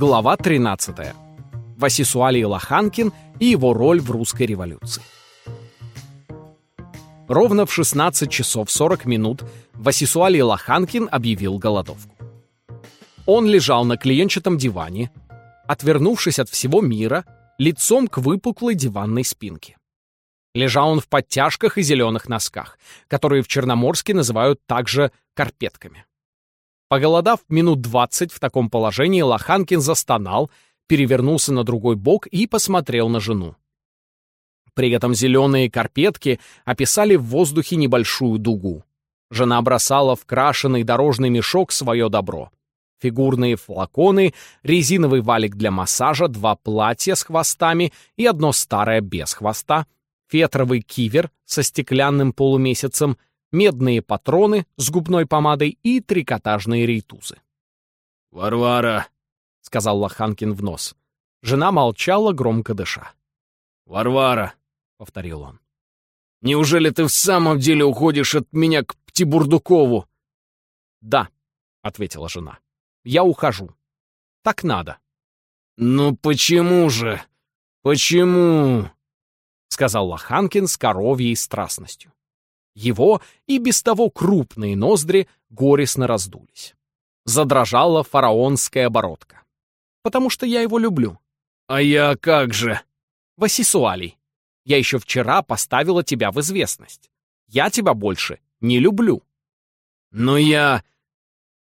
Глава 13. Васисуалий Лоханкин и его роль в русской революции. Ровно в 16 часов 40 минут Васисуалий Лоханкин объявил голодовку. Он лежал на клиенчатом диване, отвернувшись от всего мира, лицом к выпуклой диванной спинке. Лежал он в подтяжках и зеленых носках, которые в Черноморске называют также карпетками. Поголодав минут двадцать в таком положении, Лоханкин застонал, перевернулся на другой бок и посмотрел на жену. При этом зеленые карпетки описали в воздухе небольшую дугу. Жена бросала в крашеный дорожный мешок свое добро. Фигурные флаконы, резиновый валик для массажа, два платья с хвостами и одно старое без хвоста, фетровый кивер со стеклянным полумесяцем — медные патроны с губной помадой и трикотажные рейтузы. «Варвара!» — сказал Лоханкин в нос. Жена молчала, громко дыша. «Варвара!» — повторил он. «Неужели ты в самом деле уходишь от меня к Птибурдукову?» «Да», — ответила жена. «Я ухожу. Так надо». «Ну почему же? Почему?» — сказал Лоханкин с коровьей страстностью. Его и без того крупные ноздри горестно раздулись. Задрожала фараонская оборотка. «Потому что я его люблю». «А я как же?» «Васисуалий, я еще вчера поставила тебя в известность. Я тебя больше не люблю». «Но я...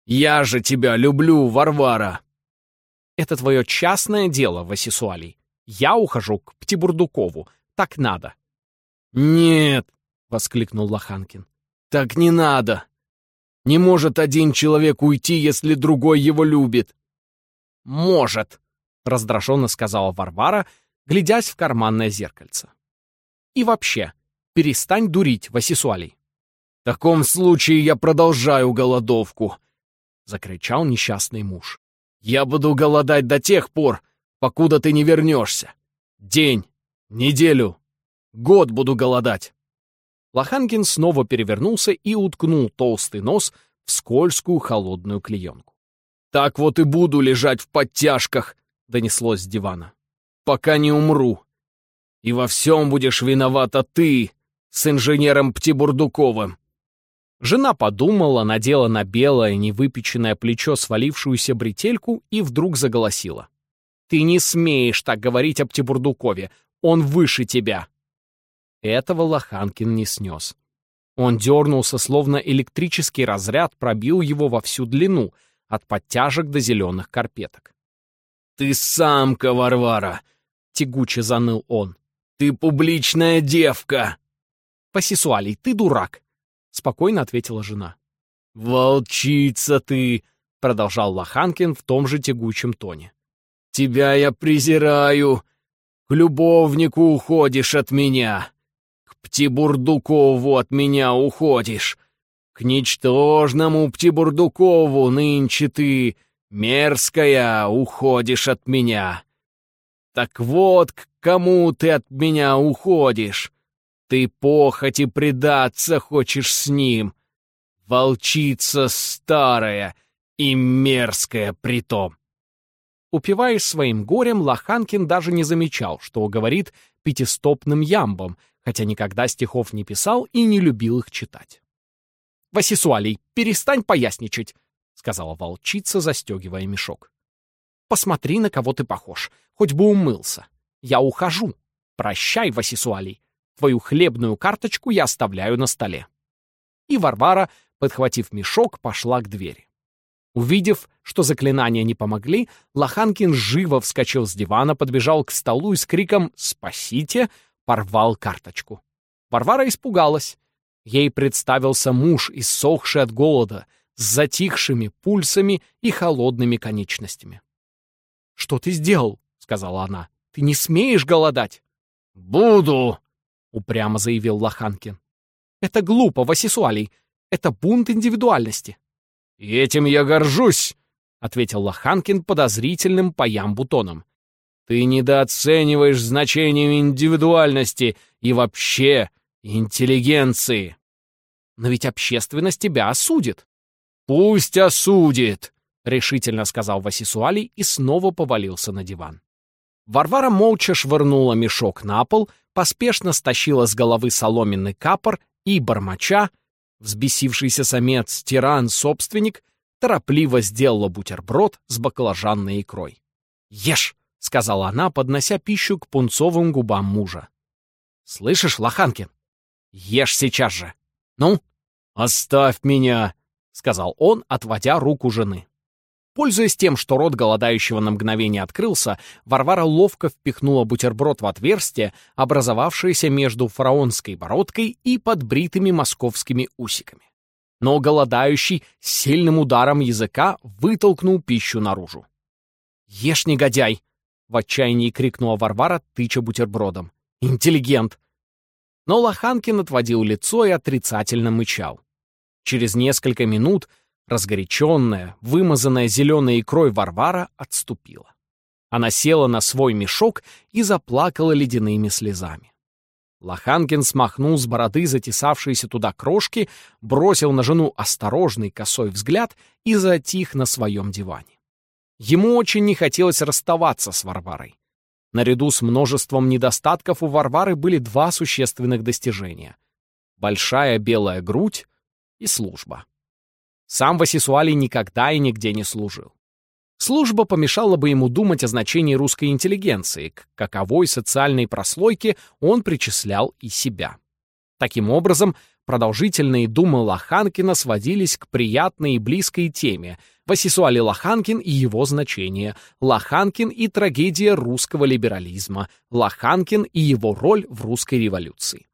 я же тебя люблю, Варвара!» «Это твое частное дело, Васисуалий. Я ухожу к Птибурдукову. Так надо». «Нет, — воскликнул Лоханкин. «Так не надо! Не может один человек уйти, если другой его любит!» «Может!» — раздраженно сказала Варвара, глядясь в карманное зеркальце. «И вообще, перестань дурить, Васисуалий!» «В таком случае я продолжаю голодовку!» — закричал несчастный муж. «Я буду голодать до тех пор, покуда ты не вернешься. День, неделю, год буду голодать!» Лоханкин снова перевернулся и уткнул толстый нос в скользкую холодную клеенку. «Так вот и буду лежать в подтяжках», — донеслось с дивана, — «пока не умру. И во всем будешь виновата ты с инженером Птибурдуковым». Жена подумала, надела на белое, невыпеченное плечо свалившуюся бретельку и вдруг заголосила. «Ты не смеешь так говорить о Птибурдукове, он выше тебя!» Этого Лоханкин не снес. Он дернулся, словно электрический разряд пробил его во всю длину, от подтяжек до зеленых карпеток. «Ты самка, Варвара!» — тягуче заныл он. «Ты публичная девка!» «Посисуалий, ты дурак!» — спокойно ответила жена. «Волчица ты!» — продолжал Лоханкин в том же тягучем тоне. «Тебя я презираю! К любовнику уходишь от меня! Птибурдукову от меня уходишь. К ничтожному Птибурдукову нынче ты, мерзкая, уходишь от меня. Так вот, к кому ты от меня уходишь? Ты похоти предаться хочешь с ним. Волчица старая и мерзкая притом. Упиваясь своим горем, Лоханкин даже не замечал, что говорит пятистопным ямбом, хотя никогда стихов не писал и не любил их читать. «Васисуалий, перестань поясничать», — сказала волчица, застегивая мешок. «Посмотри, на кого ты похож, хоть бы умылся. Я ухожу. Прощай, Васисуалий. Твою хлебную карточку я оставляю на столе». И Варвара, подхватив мешок, пошла к двери. Увидев, что заклинания не помогли, Лоханкин живо вскочил с дивана, подбежал к столу и с криком «Спасите!» Порвал карточку. Варвара испугалась. Ей представился муж, иссохший от голода, с затихшими пульсами и холодными конечностями. «Что ты сделал?» — сказала она. «Ты не смеешь голодать!» «Буду!» — упрямо заявил Лоханкин. «Это глупо, Васисуалий. Это бунт индивидуальности». «И этим я горжусь!» — ответил Лоханкин подозрительным по ямбу тоном. Ты недооцениваешь значение индивидуальности и вообще интеллигенции. Но ведь общественность тебя осудит. Пусть осудит. решительно сказал Васисуалий и снова повалился на диван. Варвара молча швырнула мешок на пол, поспешно стащила с головы соломенный капор и, бормоча, взбесившийся самец, тиран, собственник, торопливо сделала бутерброд с баклажанной икрой. «Ешь!» — сказала она, поднося пищу к пунцовым губам мужа. «Слышишь, Лоханкин? Ешь сейчас же! Ну, оставь меня!» — сказал он, отводя руку жены. Пользуясь тем, что рот голодающего на мгновение открылся, Варвара ловко впихнула бутерброд в отверстие, образовавшееся между фараонской бородкой и подбритыми московскими усиками. Но голодающий сильным ударом языка вытолкнул пищу наружу. «Ешь, негодяй!» — в отчаянии крикнула Варвара, тыча бутербродом. «Интеллигент!» Но Лоханкин отводил лицо и отрицательно мычал. Через несколько минут Разгоряченная, вымазанная зеленой икрой Варвара отступила. Она села на свой мешок и заплакала ледяными слезами. Лоханкин смахнул с бороды затесавшиеся туда крошки, бросил на жену осторожный косой взгляд и затих на своем диване. Ему очень не хотелось расставаться с Варварой. Наряду с множеством недостатков у Варвары были два существенных достижения — большая белая грудь и служба. Сам Васисуалий никогда и нигде не служил. Служба помешала бы ему думать о значении русской интеллигенции, к каковой социальной прослойке он причислял и себя. Таким образом, продолжительные думы Лоханкина сводились к приятной и близкой теме Васисуали Лоханкин и его значение, Лоханкин и трагедия русского либерализма, Лоханкин и его роль в русской революции.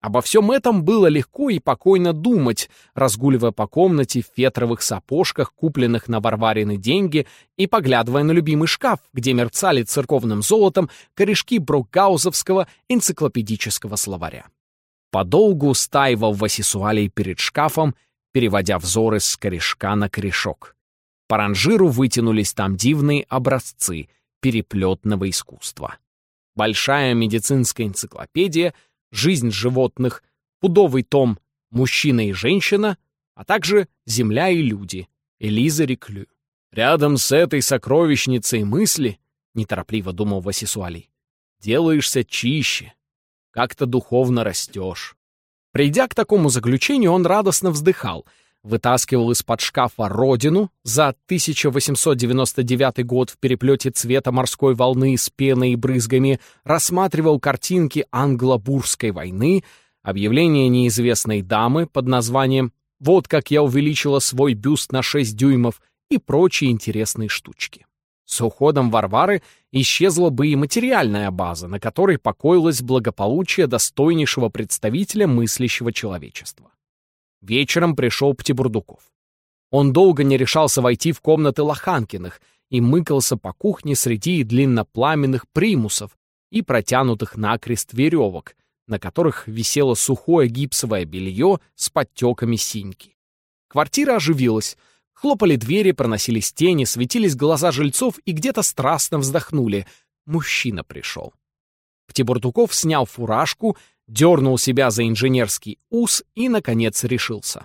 Обо всем этом было легко и покойно думать, разгуливая по комнате в фетровых сапожках, купленных на Варварины деньги, и поглядывая на любимый шкаф, где мерцали церковным золотом корешки Брокгаузовского энциклопедического словаря. Подолгу стаивал Васисуалий перед шкафом, переводя взоры с корешка на корешок. По ранжиру вытянулись там дивные образцы переплетного искусства. Большая медицинская энциклопедия — «Жизнь животных», пудовый том «Мужчина и женщина», а также «Земля и люди» Элиза Реклю. Рядом с этой сокровищницей мысли, неторопливо думал Васисуалий, делаешься чище, как-то духовно растешь. Придя к такому заключению, он радостно вздыхал — вытаскивал из-под шкафа «Родину» за 1899 год в переплете цвета морской волны с пеной и брызгами, рассматривал картинки англо-бурской войны, объявление неизвестной дамы под названием «Вот как я увеличила свой бюст на 6 дюймов» и прочие интересные штучки. С уходом Варвары исчезла бы и материальная база, на которой покоилось благополучие достойнейшего представителя мыслящего человечества. Вечером пришел Птибурдуков. Он долго не решался войти в комнаты Лоханкиных и мыкался по кухне среди длиннопламенных примусов и протянутых накрест веревок, на которых висело сухое гипсовое белье с подтеками синьки. Квартира оживилась. Хлопали двери, проносились тени, светились глаза жильцов и где-то страстно вздохнули. Мужчина пришел. Птибурдуков снял фуражку, дернул себя за инженерский ус и, наконец, решился.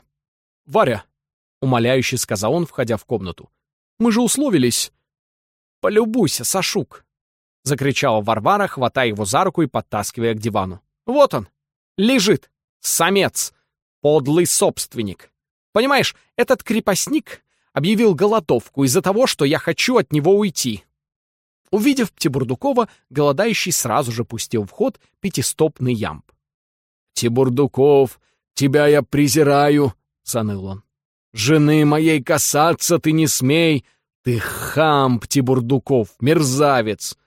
«Варя», — умоляюще сказал он, входя в комнату, — «мы же условились». «Полюбуйся, Сашук», — закричала Варвара, хватая его за руку и подтаскивая к дивану. «Вот он, лежит, самец, подлый собственник. Понимаешь, этот крепостник объявил голодовку из-за того, что я хочу от него уйти. Увидев Птибурдукова, голодающий сразу же пустил в ход пятистопный ямб. «Тибурдуков, тебя я презираю!» — заныл он. «Жены моей касаться ты не смей! Ты хам, Птибурдуков, мерзавец!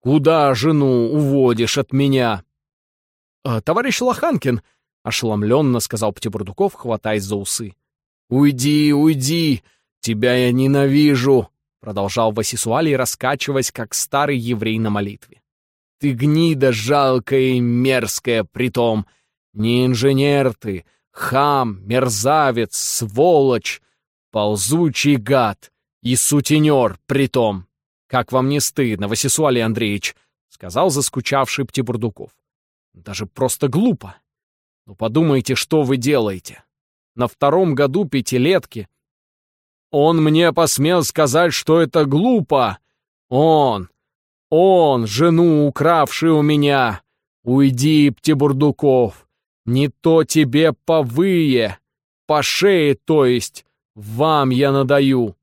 Куда жену уводишь от меня?» «А, «Товарищ Лоханкин», — ошеломленно сказал Птибурдуков, хватаясь за усы. «Уйди, уйди! Тебя я ненавижу!» продолжал Васисуалий, раскачиваясь, как старый еврей на молитве. «Ты гнида жалкая и мерзкая притом! Не инженер ты, хам, мерзавец, сволочь, ползучий гад и сутенер притом! Как вам не стыдно, Васисуалий Андреевич!» — сказал заскучавший Птибурдуков. «Даже просто глупо! Ну подумайте, что вы делаете! На втором году пятилетки Он мне посмел сказать, что это глупо. Он, он, жену укравший у меня. Уйди, Птибурдуков, не то тебе повые, по шее, то есть, вам я надаю.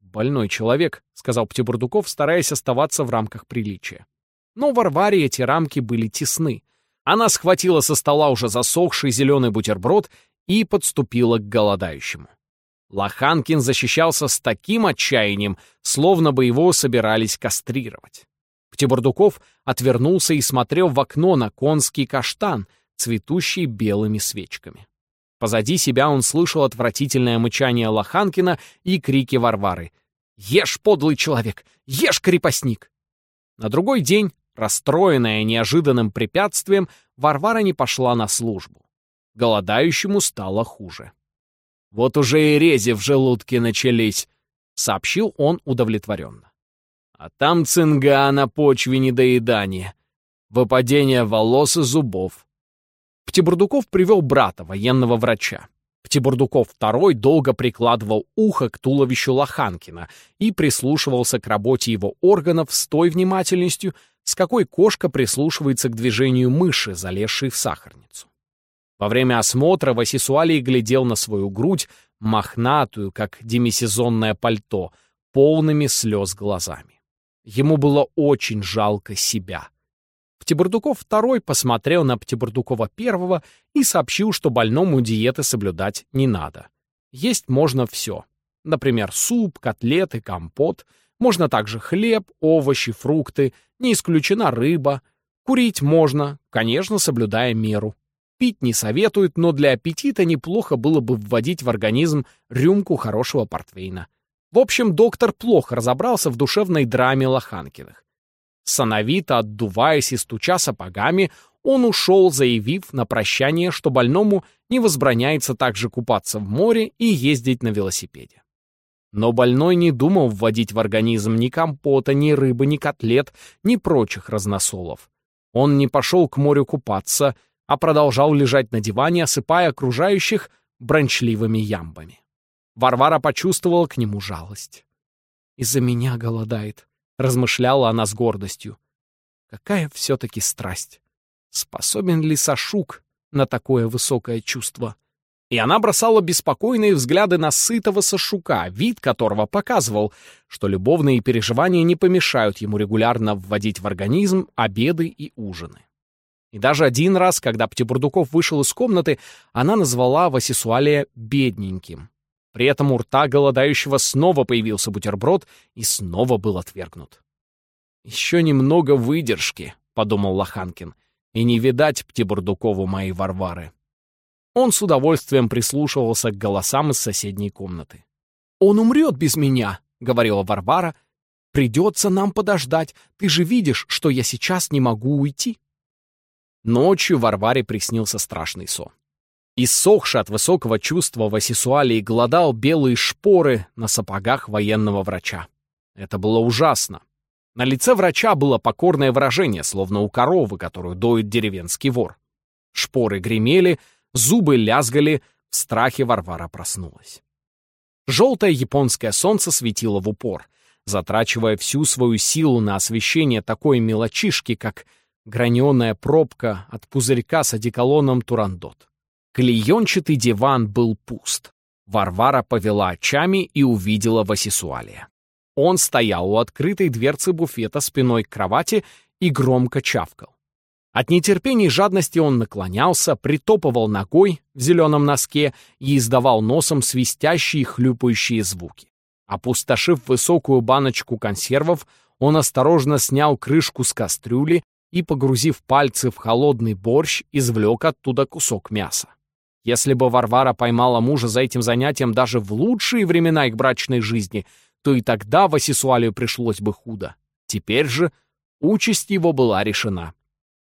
Больной человек, сказал Птибурдуков, стараясь оставаться в рамках приличия. Но Варваре эти рамки были тесны. Она схватила со стола уже засохший зеленый бутерброд и подступила к голодающему. Лоханкин защищался с таким отчаянием, словно бы его собирались кастрировать. Птибурдуков отвернулся и смотрел в окно на конский каштан, цветущий белыми свечками. Позади себя он слышал отвратительное мычание Лоханкина и крики Варвары. «Ешь, подлый человек! Ешь, крепостник!» На другой день, расстроенная неожиданным препятствием, Варвара не пошла на службу. Голодающему стало хуже. Вот уже и рези в желудке начались, — сообщил он удовлетворенно. А там цинга на почве недоедания, выпадение волос и зубов. Птибурдуков привел брата, военного врача. Птибурдуков II долго прикладывал ухо к туловищу Лоханкина и прислушивался к работе его органов с той внимательностью, с какой кошка прислушивается к движению мыши, залезшей в сахарницу. Во время осмотра Васисуалий глядел на свою грудь, мохнатую, как демисезонное пальто, полными слез глазами. Ему было очень жалко себя. Птибурдуков II посмотрел на Птибурдукова I и сообщил, что больному диеты соблюдать не надо. Есть можно все. Например, суп, котлеты, компот. Можно также хлеб, овощи, фрукты. Не исключена рыба. Курить можно, конечно, соблюдая меру. Пить не советуют, но для аппетита неплохо было бы вводить в организм рюмку хорошего портвейна. В общем, доктор плохо разобрался в душевной драме Лоханкиных. Сановито отдуваясь и стуча сапогами, он ушел, заявив на прощание, что больному не возбраняется также купаться в море и ездить на велосипеде. Но больной не думал вводить в организм ни компота, ни рыбы, ни котлет, ни прочих разносолов. Он не пошел к морю купаться, а продолжал лежать на диване, осыпая окружающих брончливыми ямбами. Варвара почувствовала к нему жалость. «Из-за меня голодает», — размышляла она с гордостью. «Какая все-таки страсть! Способен ли Сашук на такое высокое чувство?» И она бросала беспокойные взгляды на сытого Сашука, вид которого показывал, что любовные переживания не помешают ему регулярно вводить в организм обеды и ужины. И даже один раз, когда Птибурдуков вышел из комнаты, она назвала Васисуалия «бедненьким». При этом у рта голодающего снова появился бутерброд и снова был отвергнут. «Еще немного выдержки», — подумал Лоханкин, «и не видать Птибурдукову моей Варвары». Он с удовольствием прислушивался к голосам из соседней комнаты. «Он умрет без меня», — говорила Варвара. «Придется нам подождать. Ты же видишь, что я сейчас не могу уйти». Ночью Варваре приснился страшный сон. Иссохший от высокого чувства Васисуалий голодал белые шпоры на сапогах военного врача. Это было ужасно. На лице врача было покорное выражение, словно у коровы, которую доит деревенский вор. Шпоры гремели, зубы лязгали, в страхе Варвара проснулась. Желтое японское солнце светило в упор, затрачивая всю свою силу на освещение такой мелочишки, как Граненая пробка от пузырька с одеколоном Турандот. Клеенчатый диван был пуст. Варвара повела очами и увидела Васисуалия. Он стоял у открытой дверцы буфета спиной к кровати и громко чавкал. От нетерпения и жадности он наклонялся, притопывал ногой в зеленом носке и издавал носом свистящие и хлюпающие звуки. Опустошив высокую баночку консервов, он осторожно снял крышку с кастрюли и, погрузив пальцы в холодный борщ, извлек оттуда кусок мяса. Если бы Варвара поймала мужа за этим занятием даже в лучшие времена их брачной жизни, то и тогда Васисуалию пришлось бы худо. Теперь же участь его была решена.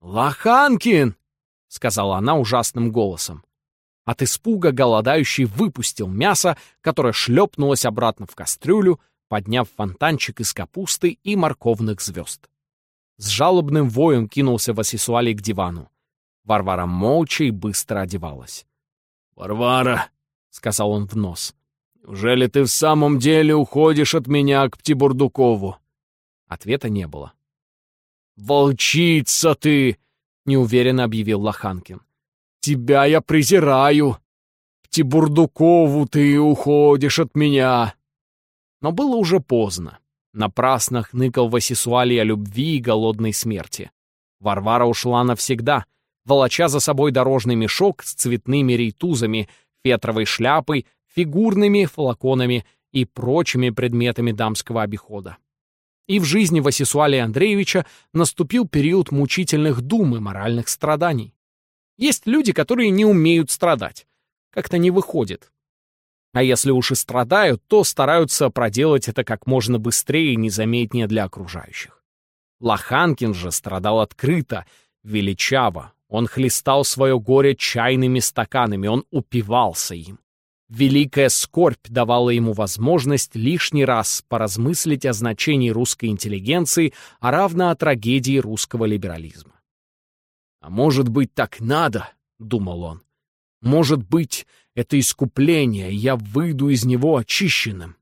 «Лоханкин!» — сказала она ужасным голосом. От испуга голодающий выпустил мясо, которое шлепнулось обратно в кастрюлю, подняв фонтанчик из капусты и морковных звезд. С жалобным воем кинулся Васисуалий к дивану. Варвара молча и быстро одевалась. «Варвара!» — сказал он в нос. Неужели ты в самом деле уходишь от меня к Птибурдукову?» Ответа не было. «Волчица ты!» — неуверенно объявил Лоханкин. «Тебя я презираю! К Тибурдукову ты уходишь от меня!» Но было уже поздно. Напрасно хныкал Васисуалий о любви и голодной смерти. Варвара ушла навсегда, волоча за собой дорожный мешок с цветными рейтузами, фетровой шляпой, фигурными флаконами и прочими предметами дамского обихода. И в жизни Васисуалия Андреевича наступил период мучительных дум и моральных страданий. Есть люди, которые не умеют страдать. Как-то не выходит. А если уж и страдают, то стараются проделать это как можно быстрее и незаметнее для окружающих. Лоханкин же страдал открыто, величаво. Он хлестал свое горе чайными стаканами, он упивался им. Великая скорбь давала ему возможность лишний раз поразмыслить о значении русской интеллигенции, а равно о трагедии русского либерализма. «А может быть, так надо?» — думал он. «Может быть, это искупление, я выйду из него очищенным.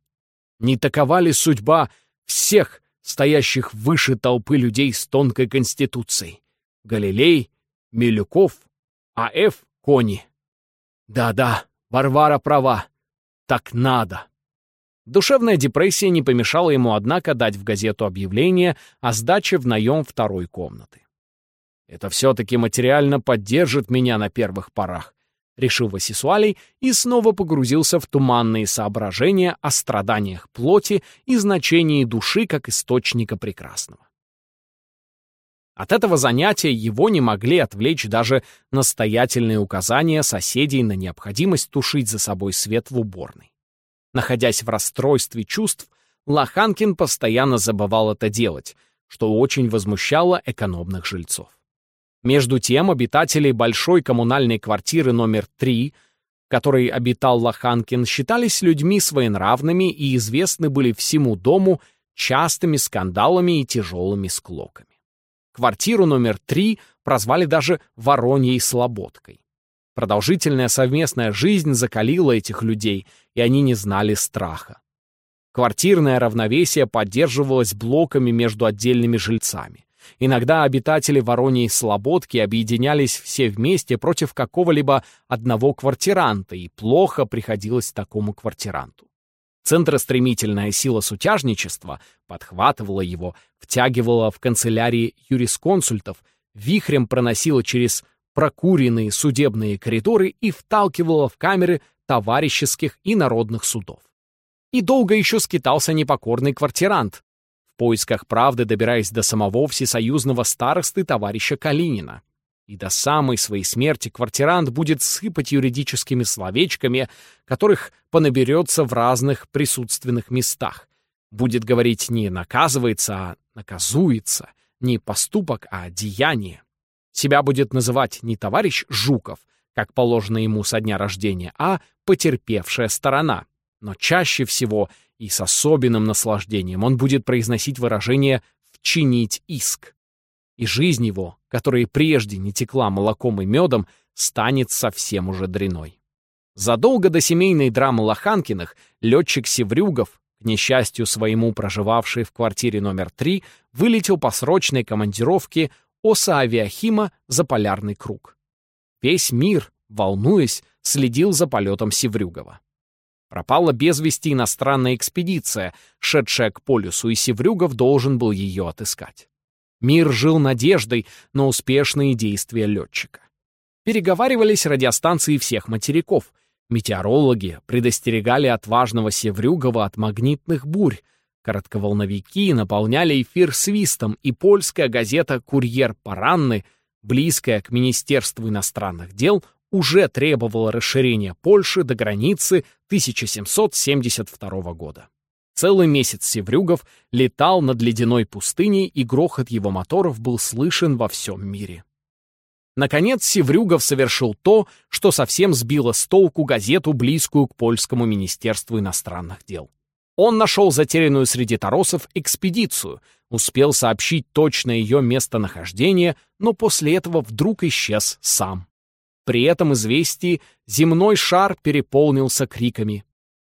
Не такова ли судьба всех стоящих выше толпы людей с тонкой конституцией? Галилей, Милюков, А.Ф. Кони. Да-да, Варвара права. Так надо. Душевная депрессия не помешала ему, однако, дать в газету объявление о сдаче в наем второй комнаты. Это все-таки материально поддержит меня на первых порах решил Васисуалий и снова погрузился в туманные соображения о страданиях плоти и значении души как источника прекрасного. От этого занятия его не могли отвлечь даже настоятельные указания соседей на необходимость тушить за собой свет в уборной. Находясь в расстройстве чувств, Лоханкин постоянно забывал это делать, что очень возмущало экономных жильцов. Между тем, обитатели большой коммунальной квартиры номер 3, в которой обитал Лоханкин, считались людьми своенравными и известны были всему дому частыми скандалами и тяжелыми склоками. Квартиру номер 3 прозвали даже «Вороньей слободкой». Продолжительная совместная жизнь закалила этих людей, и они не знали страха. Квартирное равновесие поддерживалось блоками между отдельными жильцами. Иногда обитатели Вороньей Слободки объединялись все вместе против какого-либо одного квартиранта, и плохо приходилось такому квартиранту. Центростремительная сила сутяжничества подхватывала его, втягивала в канцелярии юрисконсультов, вихрем проносила через прокуренные судебные коридоры и вталкивала в камеры товарищеских и народных судов. И долго еще скитался непокорный квартирант, поисках правды добираясь до самого всесоюзного старосты товарища Калинина. И до самой своей смерти квартирант будет сыпать юридическими словечками, которых понаберется в разных присутственных местах. Будет говорить не «наказывается», а «наказуется», не поступок, а деяние. Себя будет называть не товарищ Жуков, как положено ему со дня рождения, а потерпевшая сторона. Но чаще всего и с особенным наслаждением он будет произносить выражение «вчинить иск». И жизнь его, которая прежде не текла молоком и медом, станет совсем уже дряной. Задолго до семейной драмы Лоханкиных летчик Севрюгов, к несчастью своему проживавший в квартире номер 3, вылетел по срочной командировке Оса Авиахима за полярный круг. Весь мир, волнуясь, следил за полетом Севрюгова. Пропала без вести иностранная экспедиция, шедшая к полюсу, и Севрюгов должен был ее отыскать. Мир жил надеждой на успешные действия летчика. Переговаривались радиостанции всех материков. Метеорологи предостерегали отважного Севрюгова от магнитных бурь. Коротковолновики наполняли эфир свистом, и польская газета «Курьер Паранны», близкая к Министерству иностранных дел, уже требовало расширения Польши до границы 1772 года. Целый месяц Севрюгов летал над ледяной пустыней, и грохот его моторов был слышен во всем мире. Наконец Севрюгов совершил то, что совсем сбило с толку газету, близкую к польскому министерству иностранных дел. Он нашел затерянную среди торосов экспедицию, успел сообщить точное ее местонахождение, но после этого вдруг исчез сам. При этом известии земной шар переполнился криками.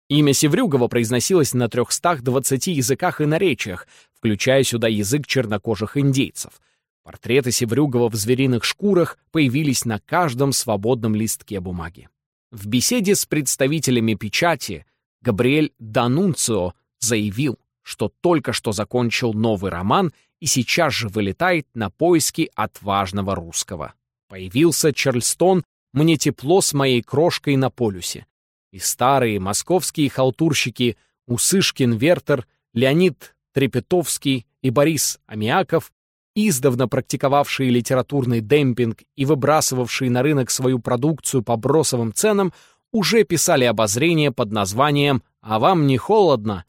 Имя Севрюгова произносилось на 320 языках и наречиях, включая сюда язык чернокожих индейцев. Портреты Севрюгова в звериных шкурах появились на каждом свободном листке бумаги. В беседе с представителями печати Габриэль Данунцио заявил, что только что закончил новый роман и сейчас же вылетает на поиски отважного русского. Появился Чарльстон «Мне тепло с моей крошкой на полюсе». И старые московские халтурщики Усышкин Вертер, Леонид Трепетовский и Борис Амиаков, издавна практиковавшие литературный демпинг и выбрасывавшие на рынок свою продукцию по бросовым ценам, уже писали обозрение под названием «А вам не холодно?».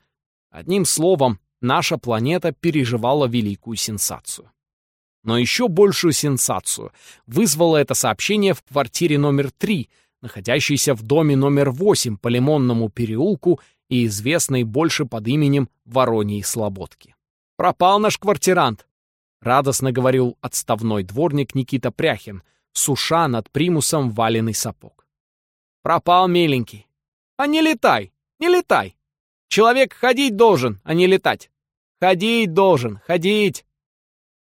Одним словом, наша планета переживала великую сенсацию. Но еще большую сенсацию вызвало это сообщение в квартире номер 3, находящейся в доме номер 8 по Лимонному переулку и известной больше под именем Вороньей Слободки. «Пропал наш квартирант!» — радостно говорил отставной дворник Никита Пряхин, суша над примусом валенный сапог. «Пропал, миленький! А не летай, не летай! Человек ходить должен, а не летать! Ходить должен, ходить!»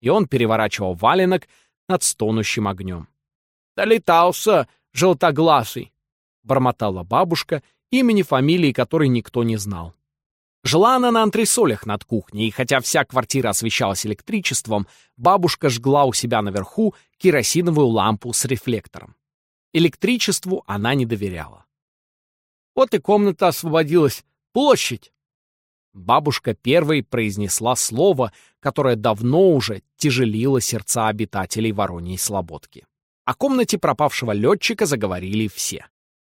И он переворачивал валенок над стонущим огнем. «Долетался, желтоглазый!» — бормотала бабушка, имени фамилии которой никто не знал. Жила она на антресолях над кухней, и хотя вся квартира освещалась электричеством, бабушка жгла у себя наверху керосиновую лампу с рефлектором. Электричеству она не доверяла. «Вот и комната освободилась. Площадь!» Бабушка первой произнесла слово, которое давно уже тяжелило сердца обитателей Вороньей Слободки. О комнате пропавшего летчика заговорили все.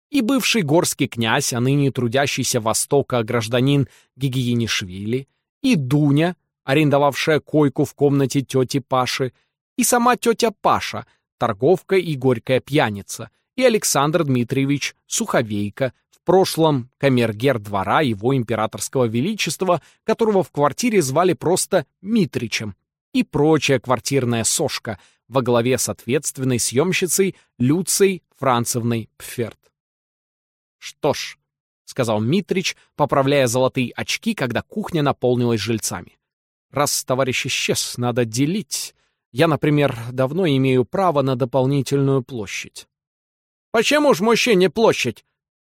И бывший горский князь, а ныне трудящийся Востока гражданин Гигиенишвили, и Дуня, арендовавшая койку в комнате тети Паши, и сама тетя Паша, торговка и горькая пьяница, и Александр Дмитриевич Суховейко, прошлом камергер двора его императорского величества, которого в квартире звали просто Митричем, и прочая квартирная сошка во главе с ответственной съемщицей Люцией Францевной Пферт. «Что ж», — сказал Митрич, поправляя золотые очки, когда кухня наполнилась жильцами. «Раз товарищ исчез, надо делить. Я, например, давно имею право на дополнительную площадь». «Почему ж мужчине площадь?»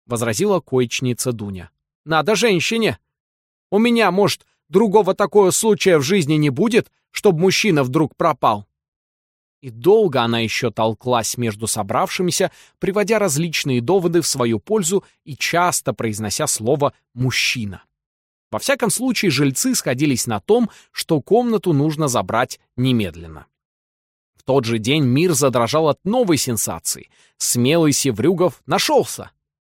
Возразила коечница Дуня. «Надо женщине! У меня, может, другого такого случая в жизни не будет, чтобы мужчина вдруг пропал?» И долго она еще толклась между собравшимися, приводя различные доводы в свою пользу и часто произнося слово «мужчина». Во всяком случае, жильцы сходились на том, что комнату нужно забрать немедленно. В тот же день мир задрожал от новой сенсации. Смелый Севрюгов нашелся.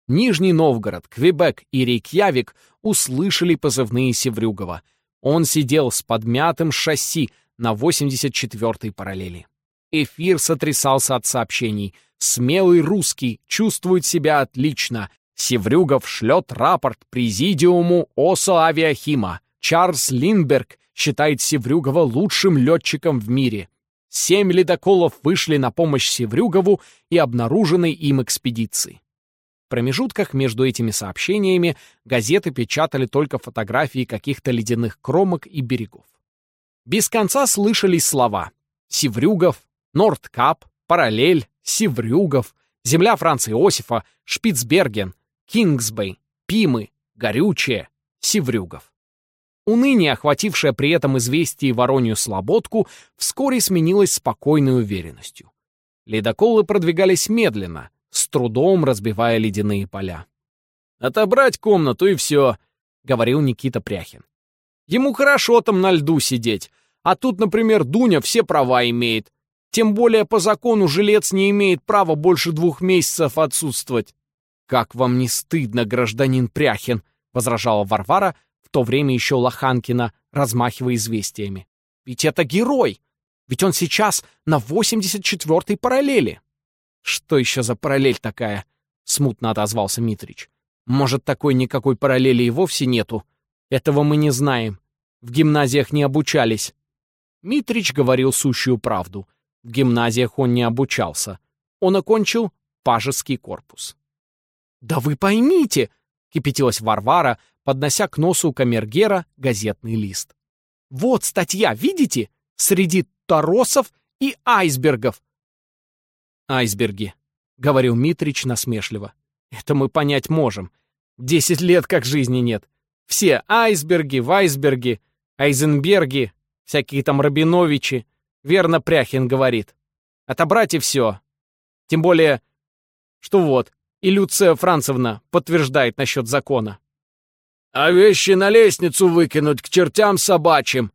Нижний Новгород, Квебек и Рейкьявик услышали позывные Севрюгова. Он сидел с подмятым шасси на 84-й параллели. Эфир сотрясался от сообщений. «Смелый русский чувствует себя отлично. Севрюгов шлет рапорт президиуму ОСО «Авиахима». Чарльз Линдберг считает Севрюгова лучшим летчиком в мире. Семь ледоколов вышли на помощь Севрюгову и обнаруженной им экспедиции. В промежутках между этими сообщениями газеты печатали только фотографии каких-то ледяных кромок и берегов. Без конца слышались слова «Севрюгов», «Нордкап», «Параллель», «Севрюгов», «Земля Франца Иосифа», «Шпицберген», «Кингсбей», «Пимы», «Горючее», «Севрюгов». Уныние, охватившее при этом известие Воронью Слободку, вскоре сменилось спокойной уверенностью. Ледоколы продвигались медленно, с трудом разбивая ледяные поля. «Отобрать комнату и все», — говорил Никита Пряхин. «Ему хорошо там на льду сидеть, а тут, например, Дуня все права имеет. Тем более по закону жилец не имеет права больше двух месяцев отсутствовать». «Как вам не стыдно, гражданин Пряхин?» — возражала Варвара, в то время еще Лоханкина, размахивая известиями. «Ведь это герой! Ведь он сейчас на 84-й параллели!» «Что еще за параллель такая?» — смутно отозвался Митрич. «Может, такой никакой параллели и вовсе нету? Этого мы не знаем. В гимназиях не обучались». Митрич говорил сущую правду. В гимназиях он не обучался. Он окончил пажеский корпус. «Да вы поймите!» — Кипятилась Варвара, поднося к носу камергера газетный лист. «Вот статья, видите? Среди торосов и айсбергов!» «Айсберги», — говорил Митрич насмешливо. «Это мы понять можем. Десять лет как жизни нет. Все айсберги, вайсберги, айзенберги, всякие там Рабиновичи. Верно Пряхин говорит. Отобрать и все. Тем более, что вот, и Люция Францевна подтверждает насчет закона. «А вещи на лестницу выкинуть к чертям собачьим!»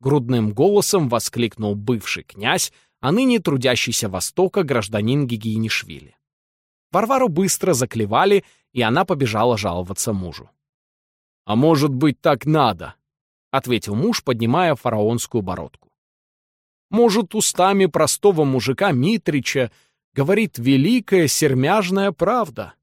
Грудным голосом воскликнул бывший князь, а ныне трудящийся Востока гражданин Гигиенишвили. Варвару быстро заклевали, и она побежала жаловаться мужу. «А может быть, так надо?» — ответил муж, поднимая фараонскую бородку. «Может, устами простого мужика Митрича говорит великая сермяжная правда.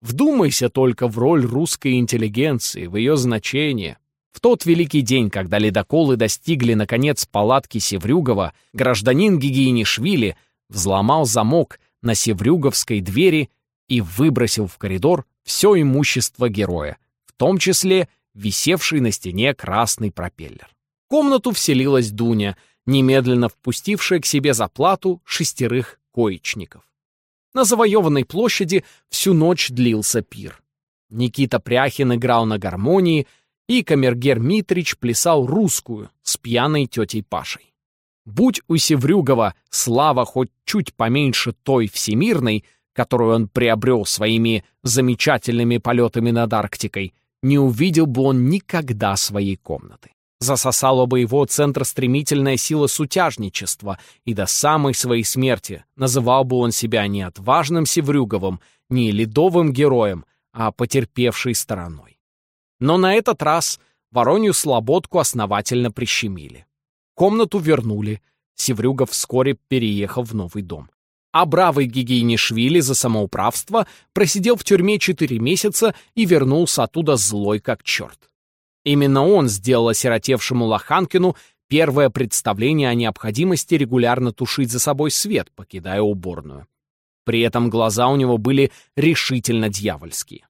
Вдумайся только в роль русской интеллигенции, в ее значение. В тот великий день, когда ледоколы достигли, наконец, палатки Севрюгова, гражданин Гигиенишвили взломал замок на Севрюговской двери и выбросил в коридор все имущество героя, в том числе висевший на стене красный пропеллер. В комнату вселилась Дуня, немедленно впустившая к себе за плату шестерых коечников. На завоеванной площади всю ночь длился пир. Никита Пряхин играл на гармонии, и камергер Митрич плясал русскую с пьяной тетей Пашей. Будь у Севрюгова слава хоть чуть поменьше той всемирной, которую он приобрел своими замечательными полетами над Арктикой, не увидел бы он никогда своей комнаты. Засосала бы его центр стремительная сила сутяжничества, и до самой своей смерти называл бы он себя не отважным Севрюговым, не ледовым героем, а потерпевшей стороной. Но на этот раз Воронью слободку основательно прищемили. Комнату вернули. Севрюгов вскоре переехал в новый дом. А бравый Гигиенишвили за самоуправство просидел в тюрьме четыре месяца и вернулся оттуда злой как черт. Именно он сделал осиротевшему Лоханкину первое представление о необходимости регулярно тушить за собой свет, покидая уборную. При этом глаза у него были решительно дьявольские.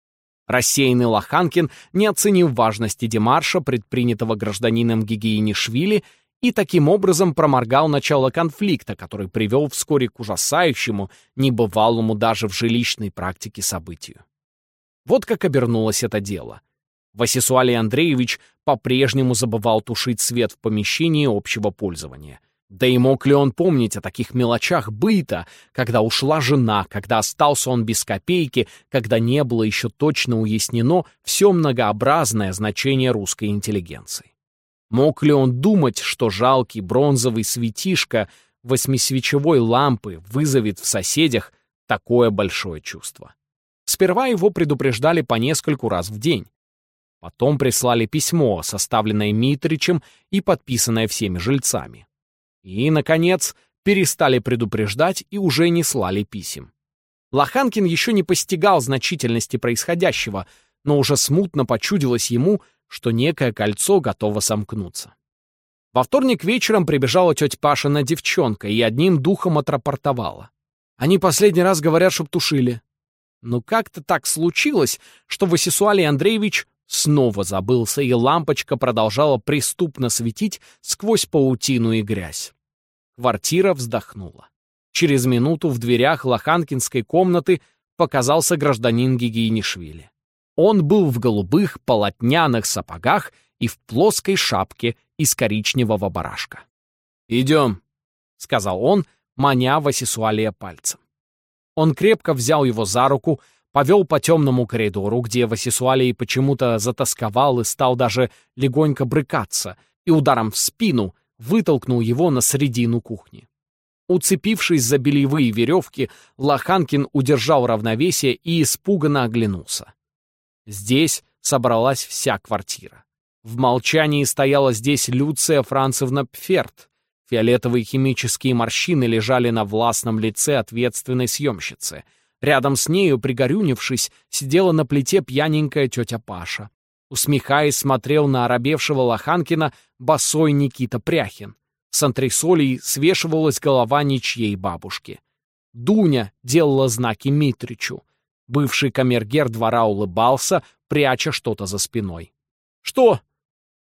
Рассеянный Лоханкин не оценил важности демарша, предпринятого гражданином Гигиенишвили, и таким образом проморгал начало конфликта, который привел вскоре к ужасающему, небывалому даже в жилищной практике событию. Вот как обернулось это дело — Васисуалий Андреевич по-прежнему забывал тушить свет в помещении общего пользования. Да и мог ли он помнить о таких мелочах быта, когда ушла жена, когда остался он без копейки, когда не было еще точно уяснено все многообразное значение русской интеллигенции? Мог ли он думать, что жалкий бронзовый светишко восьмисвечевой лампы вызовет в соседях такое большое чувство? Сперва его предупреждали по нескольку раз в день. Потом прислали письмо, составленное Митричем и подписанное всеми жильцами. И, наконец, перестали предупреждать и уже не слали писем. Лоханкин еще не постигал значительности происходящего, но уже смутно почудилось ему, что некое кольцо готово сомкнуться. Во вторник вечером прибежала тетя Пашина девчонка и одним духом отрапортовала. Они последний раз говорят, чтоб тушили. Но как-то так случилось, что Васисуалий Андреевич снова забылся, и лампочка продолжала преступно светить сквозь паутину и грязь. Квартира вздохнула. Через минуту в дверях лоханкинской комнаты показался гражданин Гигиенишвили. Он был в голубых полотняных сапогах и в плоской шапке из коричневого барашка. «Идем», — сказал он, маня Васисуалия пальцем. Он крепко взял его за руку, повел по темному коридору, где Васисуалий почему-то затасковал и стал даже легонько брыкаться, и ударом в спину вытолкнул его на середину кухни. Уцепившись за бельевые веревки, Лоханкин удержал равновесие и испуганно оглянулся. Здесь собралась вся квартира. В молчании стояла здесь Люция Францевна Пферт. Фиолетовые химические морщины лежали на властном лице ответственной съемщицы — Рядом с нею, пригорюнившись, сидела на плите пьяненькая тетя Паша. Усмехаясь, смотрел на оробевшего Лоханкина босой Никита Пряхин. С антресолей свешивалась голова ничьей бабушки. Дуня делала знаки Митричу. Бывший камергер двора улыбался, пряча что-то за спиной. «Что?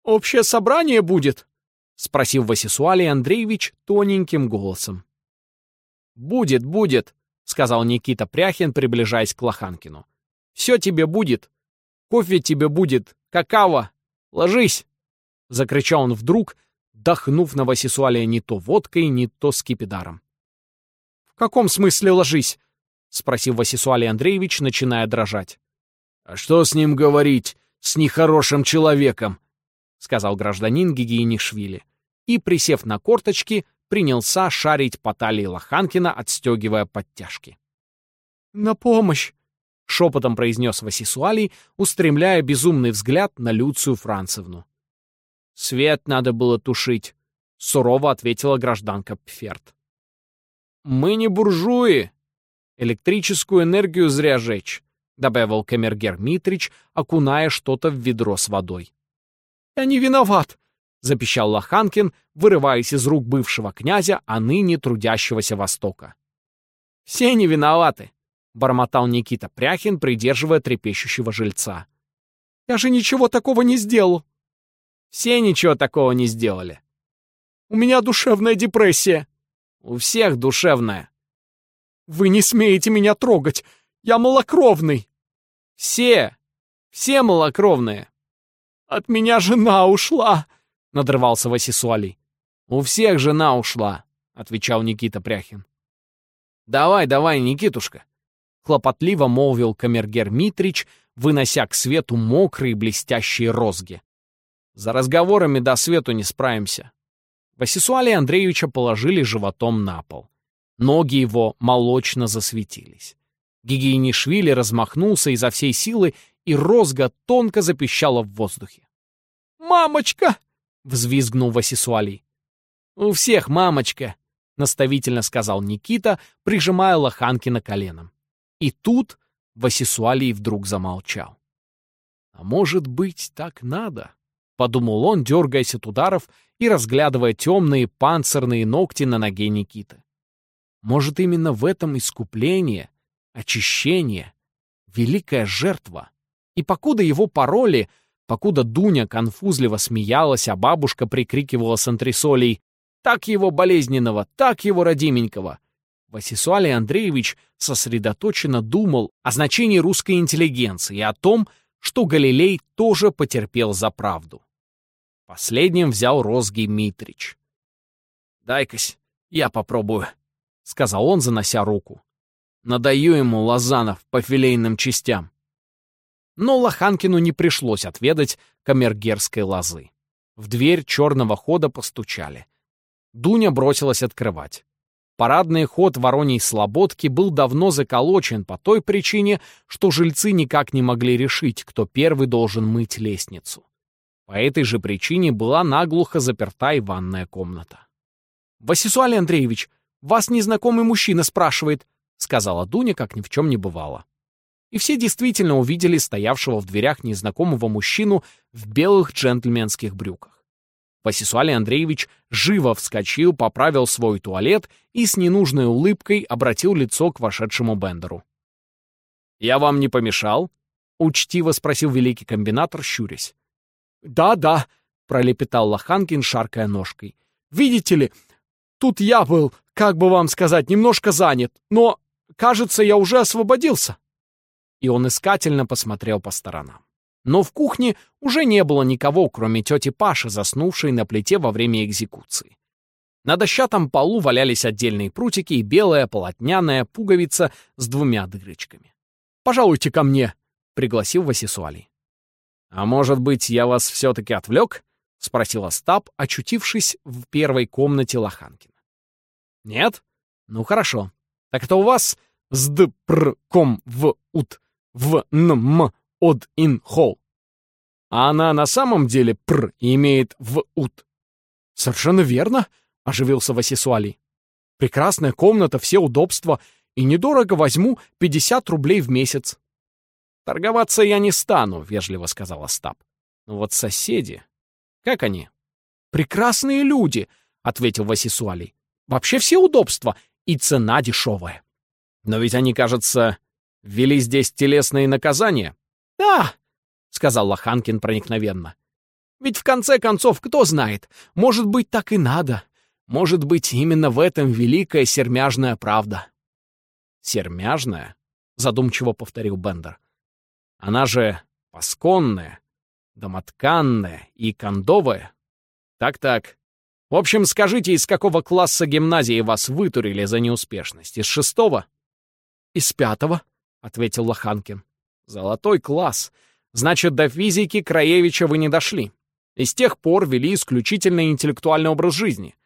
Общее собрание будет?» — спросил Васисуалий Андреевич тоненьким голосом. «Будет, будет», — сказал Никита Пряхин, приближаясь к Лоханкину. «Все тебе будет. Кофе тебе будет. Какао. Ложись!» — закричал он вдруг, дохнув на Васисуалия не то водкой, не то скипидаром. «В каком смысле ложись?» — спросил Васисуалий Андреевич, начиная дрожать. «А что с ним говорить, с нехорошим человеком?» — сказал гражданин Гигиенишвили. И, присев на корточки, принялся шарить по талии Лоханкина, отстегивая подтяжки. «На помощь!» — шепотом произнес Васисуалий, устремляя безумный взгляд на Люцию Францевну. «Свет надо было тушить», — сурово ответила гражданка Пферт. «Мы не буржуи. Электрическую энергию зря жечь», — добавил камергер Митрич, окуная что-то в ведро с водой. «Я не виноват», — запищал Лоханкин, вырываясь из рук бывшего князя, а ныне трудящегося Востока. «Все не виноваты», — бормотал Никита Пряхин, придерживая трепещущего жильца. «Я же ничего такого не сделал», все ничего такого не сделали. У меня душевная депрессия. У всех душевная. Вы не смеете меня трогать. Я малокровный. Все. Все малокровные. От меня жена ушла, надрывался Васисуалий. У всех жена ушла, отвечал Никита Пряхин. Давай, давай, Никитушка. Хлопотливо молвил камергер Митрич, вынося к свету мокрые блестящие розги. За разговорами до свету не справимся. Васисуалия Андреевича положили животом на пол. Ноги его молочно засветились. Гигиенишвили размахнулся изо всей силы, и розга тонко запищала в воздухе. «Мамочка!» — взвизгнул Васисуалий. «У всех мамочка!» — наставительно сказал Никита, прижимая Лоханкина коленом. И тут Васисуалий вдруг замолчал. «А может быть, так надо?» — подумал он, дергаясь от ударов и разглядывая темные панцирные ногти на ноге Никиты. Может, именно в этом искупление, очищение, великая жертва. И покуда его пароли, покуда Дуня конфузливо смеялась, а бабушка прикрикивала с антресолей «Так его болезненного, так его родименького!» Васисуалий Андреевич сосредоточенно думал о значении русской интеллигенции и о том, что Галилей тоже потерпел за правду. Последним взял розги Митрич. «Дай-кась, я попробую», — сказал он, занося руку. «Надаю ему лазанов по филейным частям». Но Лоханкину не пришлось отведать камергерской лозы. В дверь черного хода постучали. Дуня бросилась открывать. Парадный ход Вороней Слободки был давно заколочен по той причине, что жильцы никак не могли решить, кто первый должен мыть лестницу. По этой же причине была наглухо заперта и ванная комната. «Васисуалий Андреевич, вас незнакомый мужчина спрашивает», — сказала Дуня, как ни в чем не бывало. И все действительно увидели стоявшего в дверях незнакомого мужчину в белых джентльменских брюках. Васисуалий Андреевич живо вскочил, поправил свой туалет и с ненужной улыбкой обратил лицо к вошедшему Бендеру. «Я вам не помешал?» — учтиво спросил великий комбинатор, щурясь. «Да-да», — пролепетал Лоханкин, шаркая ножкой. «Видите ли, тут я был, как бы вам сказать, немножко занят, но, кажется, я уже освободился». И он искательно посмотрел по сторонам. Но в кухне уже не было никого, кроме тети Паши, заснувшей на плите во время экзекуции. На дощатом полу валялись отдельные прутики и белая полотняная пуговица с двумя дырочками. «Пожалуйте ко мне», — пригласил Васисуалий. «А может быть, я вас все-таки отвлек?» — спросил Остап, очутившись в первой комнате Лоханкина. «Нет? Ну хорошо. Так это у вас сдпрком в ут в нм од ин хол. А она на самом деле пр имеет в ут. Совершенно верно, оживился Васисуалий. Прекрасная комната, все удобства, и недорого возьму 50 рублей в месяц. «Торговаться я не стану», — вежливо сказал Остап. «Но вот соседи... Как они?» «Прекрасные люди», — ответил Васисуалий. «Вообще все удобства, и цена дешевая». «Но ведь они, кажется, Ввели здесь телесные наказания? Да, сказал Лоханкин проникновенно. Ведь в конце концов, кто знает, может быть, так и надо. Может быть, именно в этом великая сермяжная правда. Сермяжная? Задумчиво повторил Бендер. Она же пасконная, домотканная и кондовая. Так-так. В общем, скажите, из какого класса гимназии вас вытурили за неуспешность? Из шестого? Из пятого, ответил Лоханкин. Золотой класс. Значит, до физики Краевича вы не дошли. И с тех пор вели исключительно интеллектуальный образ жизни.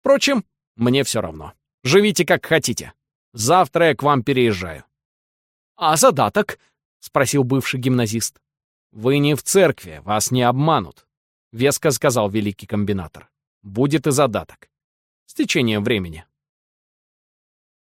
Впрочем, мне все равно. Живите как хотите. Завтра я к вам переезжаю. «А задаток?» — спросил бывший гимназист. «Вы не в церкви, вас не обманут», — веско сказал великий комбинатор. «Будет и задаток. С течением времени».